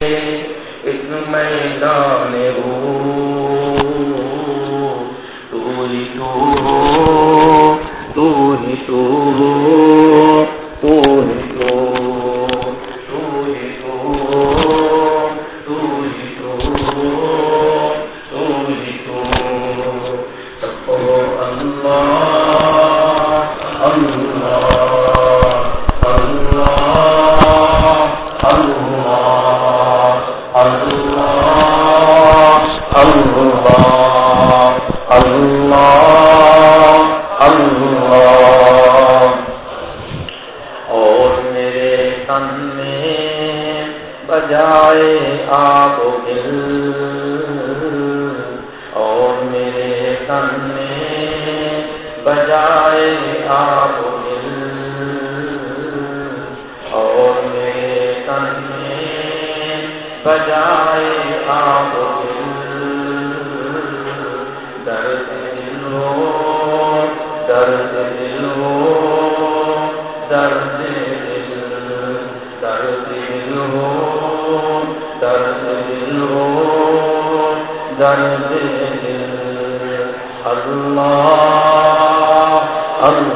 اس میدان تو ہی تو تو ہی تو تو۔ بجائے آپ دل درد دل ہو، درد دل ہو، درد دل درد دل ہو، درد دل ہو، درد دل۔ اللہ اللہ اللہ۔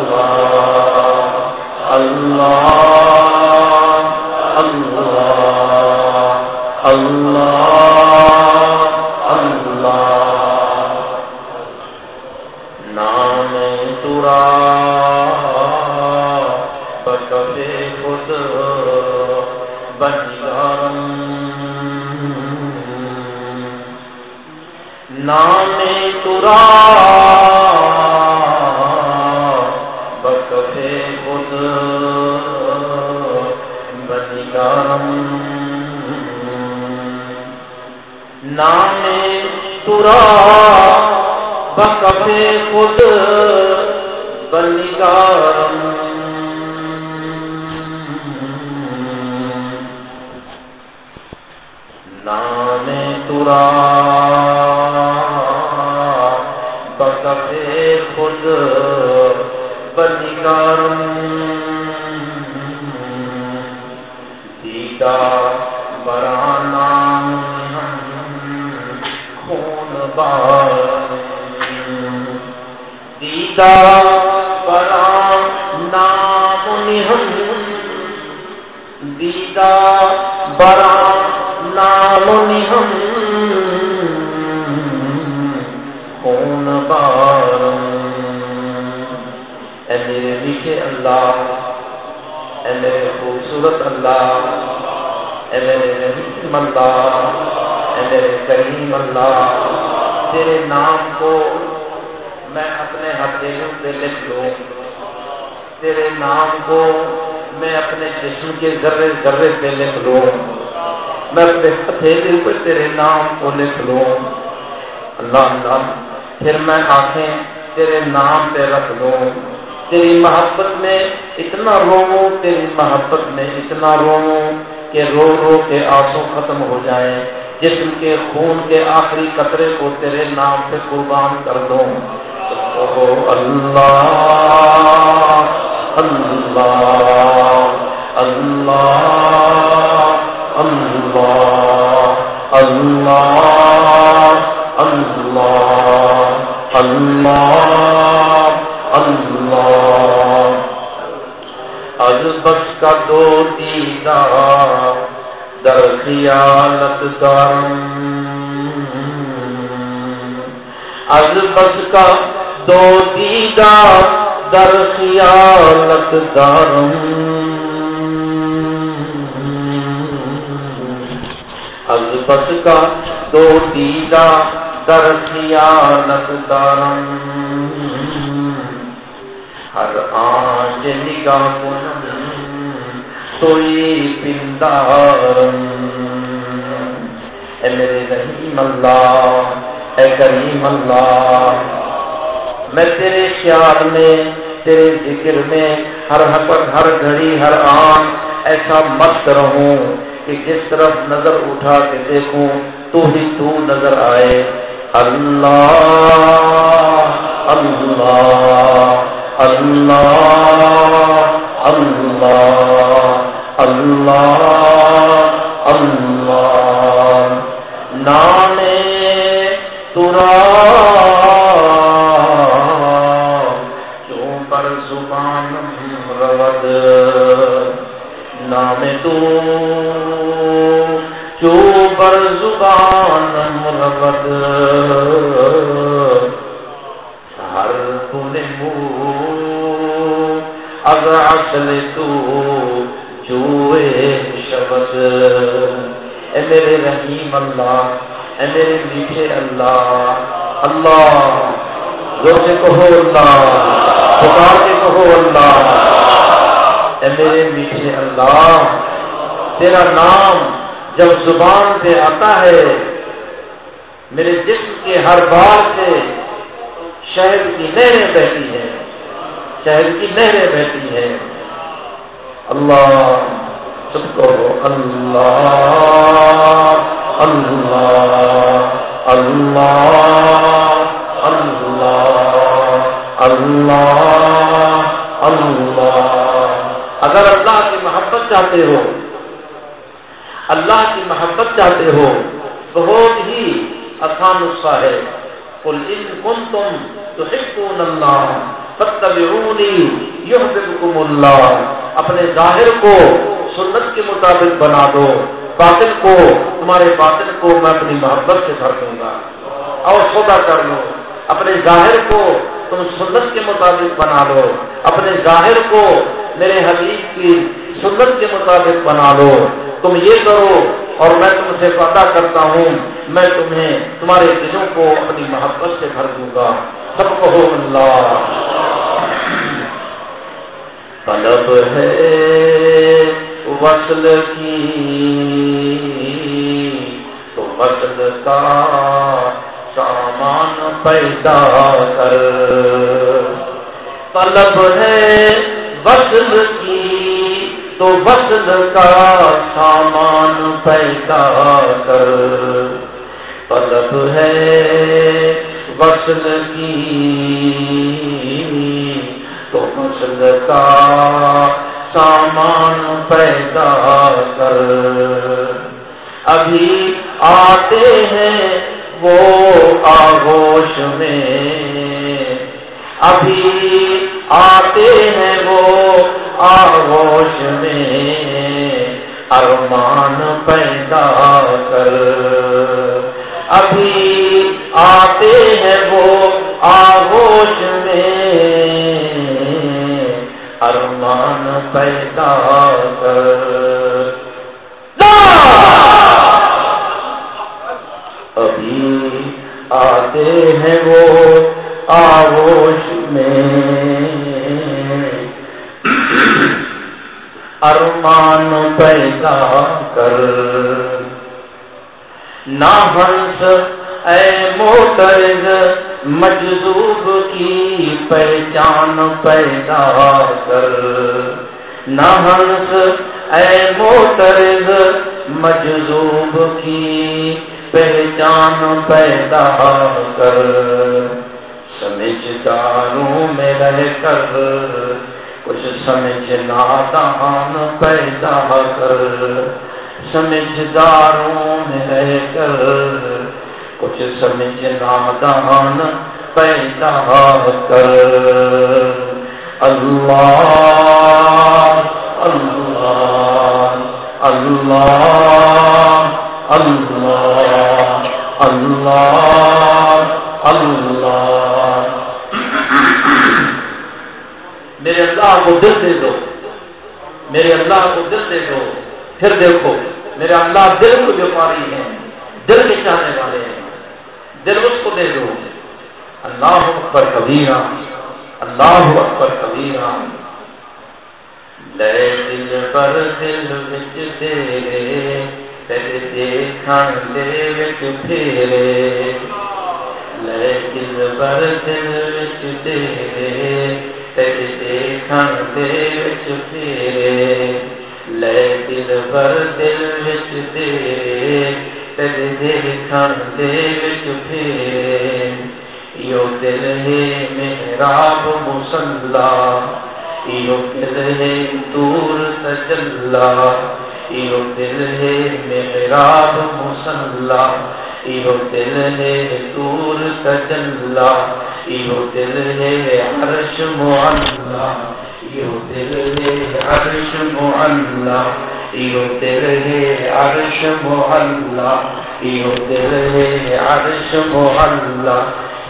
الله خود بنگارم نام ترا بکفے خود نام نہم خون بار اے میرے میٹھے اللہ، اے میرے خوبصورت اللہ، اے میرے رحیم اللہ، اے میرے کریم اللہ، تیرے نام کو میں اپنے ہتھیلیوں پہ لکھ لوں تیرے نام کو میں اپنے جسم کے ذرے ذرے پہ لکھ لوں میں اپنے ہتھیلیوں پہ تیرے نام کو لکھ لوں۔ اللہ اللہ، پھر میں آنکھیں تیرے نام پہ رکھ لوں۔ تیری محبت میں اتنا رو تیری محبت میں اتنا رو کہ رو رو کے آنسو ختم ہو جائیں۔ جسم کے خون کے آخری قطرے کو تیرے نام پہ قربان کر دوں۔ اللہ اللہ اللہ خیالت از بس کا دو دیدہ در خیالت دارم۔ از بس کا دو دیدہ در خیالت دارم۔ ہر آج نگاہ کنم، سوئی پندارم۔ اے میرے رحیم اللہ اے کریم اللہ میں تیرے خیال میں تیرے ذکر میں ہر حقت ہر گھڑی ہر آن ایسا مست رہوں کہ جس طرف نظر اٹھا کے دیکھوں تو ہی تو نظر آئے اللہ اللہ اللہ اللہ اللہ اللہ no میرے رحیم اللہ، اے میرے میٹھے اللہ اللہ جو کہو اللہ، پکار کے کہو اللہ، اے میرے میٹھے اللہ، تیرا نام جب زبان سے آتا ہے، میرے جسم کے ہر بار سے شہر کی نہریں بہتی ہے شہر کی نہریں بہتی ہے اللہ سب اللہ اللہ اللہ اللہ اللہ اللہ۔ اگر اللہ کی محبت چاہتے ہو، اللہ کی محبت چاہتے ہو، بہت ہی آسان نسخہ ہے۔ کل ان کن تم تو اللہ۔ اپنے ظاہر کو سنت کے مطابق بنا دو۔ باطل کو، تمہارے باطل کو میں اپنی محبت سے بھر دوں گا۔ اور سودا کر لو۔ اپنے ظاہر کو تم سنت کے مطابق بنا لو۔ اپنے ظاہر کو میرے حبیب کی سنت کے مطابق بنا لو۔ تم یہ کرو اور میں تم سے پتا کرتا ہوں۔ میں تمہیں، تمہارے دلوں کو اپنی محبت سے بھر دوں گا۔ سب کو ہو اللہ۔ طلب ہے۔ وصل کی تو وصل کا سامان پیدا کر۔ طلب ہے وصل کی، تو وصل کا سامان پیدا کر۔ طلب ہے وصل کی تو وصل کا سامان پیدا کر۔ ابھی آتے ہیں وہ آگوش میں۔ ابھی آتے ہیں وہ آغوش میں۔ ارمان پیدا کر۔ ابھی پیدا کر۔ ابھی آتے ہیں وہ آغوش میں۔ ارمان پیدا کر۔ نہ ہنس اے موترز، مجذوب کی پہچان پیدا کر۔ نہ ہنس، اے موترز مجذوب کی پہچان پیدا کر۔ سمجھداروں میں رہ کر کچھ سمجھ نادان پیدا کر۔ سمجھداروں میں رہ کر کچھ سمجھ نادان پیدا کر۔ اللہ اللہ اللہ اللہ اللہ اللہ میرے اللہ کو دل دے دو میرے اللہ کو دل دے دو پھر دیکھو میرے اللہ دل کو بیماری ہے دل کے چاہنے والے ہیں دل اس کو دے دو اللہ اکبر کبیرہ اللہ اکبر کبیرہ۔ لے دل پر دل بچ تیرے تیرے دیکھان دے بچ پھیرے۔ لے دل پر دل بچ تیرے تیرے دیکھان دے بچ پھیرے۔ لے دل پر دل بچ تیرے تیرے دیکھان دے بچ پھیرے۔ یو دل ہے محراب مسلح ایو دل ہے دور تجلا ایو دل ہے محراب مسلح ایو دل ہے دور تجلا ایو دل ہے عرش معلہ ایو دل ہے عرش معلہ ایو دل ہے عرش معلہ ایو دل ہے عرش معلہ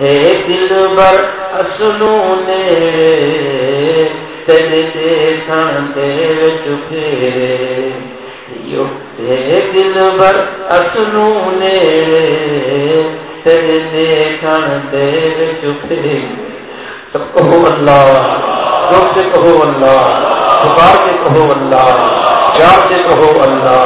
ہے دل بر اسنو نے۔ تیرے دیکھن دے چکے یو دل بر اسنو نے۔ تیرے دیکھن دے چکے سب کہو اللہ دو سے کہو اللہ پکار کے کہو اللہ، پیار سے کہو اللہ۔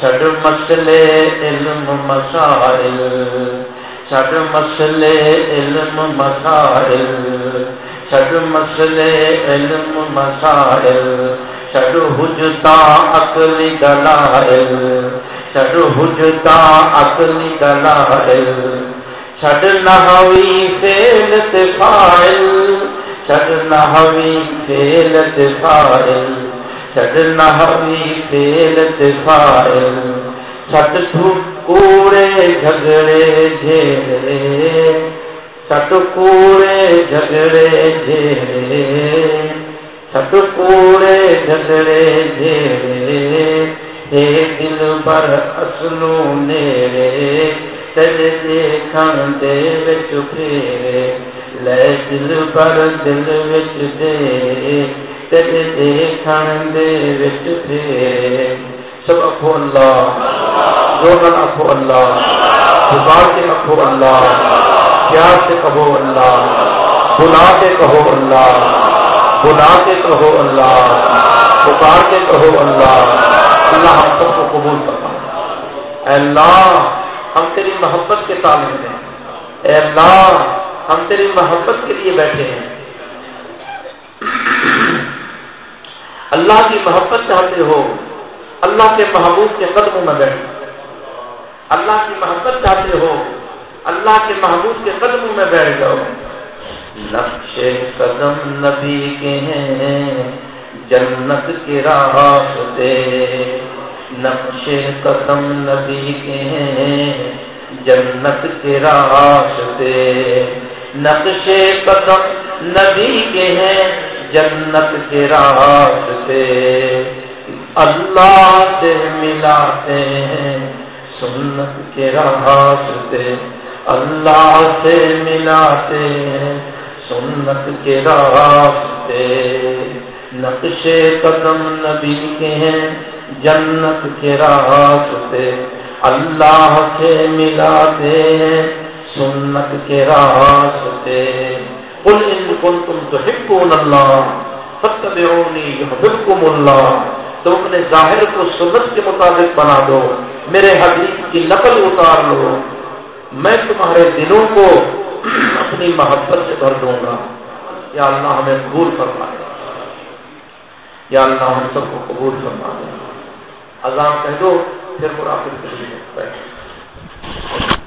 چھڑ مسئلے، علم مسائل۔ چھڑ مسئلے علم مسائل چھڑ مسئلے علم مسائل چھڑ حجتا عقلی دلائل چھڑ حجتا عقلی دلائل چھڑ نحوی فیلت فائل چھڑ نحوی فیلت فائل چھڑ نحوی فیلت فائل چھڑ کوڑے جھگڑے جھیلے چھٹ کوڑے جھگڑے جھیلے چھٹ کوڑے جھگڑے جھیلے ہے دل بر اصلو نیرے تل دیکھن دے وچ پھیرے لے دل بر دل وچ دے تل دیکھن دے وچ پھیرے سب اکھو اللہ دوگن اکھو اللہ پکار کے اکھو اللہ، پیار سے کہو اللہ بلا کے کہو اللہ بلا کے کہو اللہ، پکار کے کہو اللہ اللہ ہم سب کو قبول کرنا اے اللہ، ہم تیری محبت کے طالب ہیں۔ اے اللہ، ہم تیری محبت کے لیے بیٹھے ہیں۔ اللہ کی محبت چاہتے ہو اللہ کے محبوب کے قدموں میں بیٹھو اللہ کی محبت چاہتے ہو، اللہ کے محبوب کے قدموں میں بیٹھ جاؤ۔ نقش قدم نبی کے ہیں، جنت کے راستے نقش قدم نبی کے ہیں، جنت کے راستے نقش قدم نبی کے ہیں، جنت کے راستے اللہ سے ملاتے ہیں، سنت کے راستے اللہ سے ملاتے ہیں، سنت کے راستے نقش قدم نبی کے ہیں، جنت کے راستے اللہ سے ملاتے ہیں، سنت کے راستے قل ان کنتم تحبون اللہ فتبعونی یحببکم اللہ۔ تو اپنے ظاہر کو سنت کے مطابق بنا دو، میرے حدیث کی نقل اتار لو۔ میں تمہارے دلوں کو اپنی محبت سے بھر دوں گا۔ یا اللہ ہمیں قبول فرما دے یا اللہ ہم سب کو قبول فرما دے اذان کہہ دو، پھر مرافل کے لیے بیٹھے